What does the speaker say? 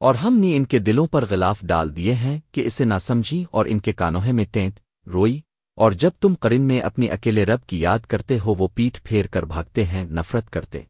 اور ہم نے ان کے دلوں پر غلاف ڈال دیے ہیں کہ اسے نہ سمجھی اور ان کے کانوہے میں ٹینٹ، روئی، اور جب تم قرن میں اپنی اکیلے رب کی یاد کرتے ہو وہ پیٹھ پھیر کر بھاگتے ہیں، نفرت کرتے۔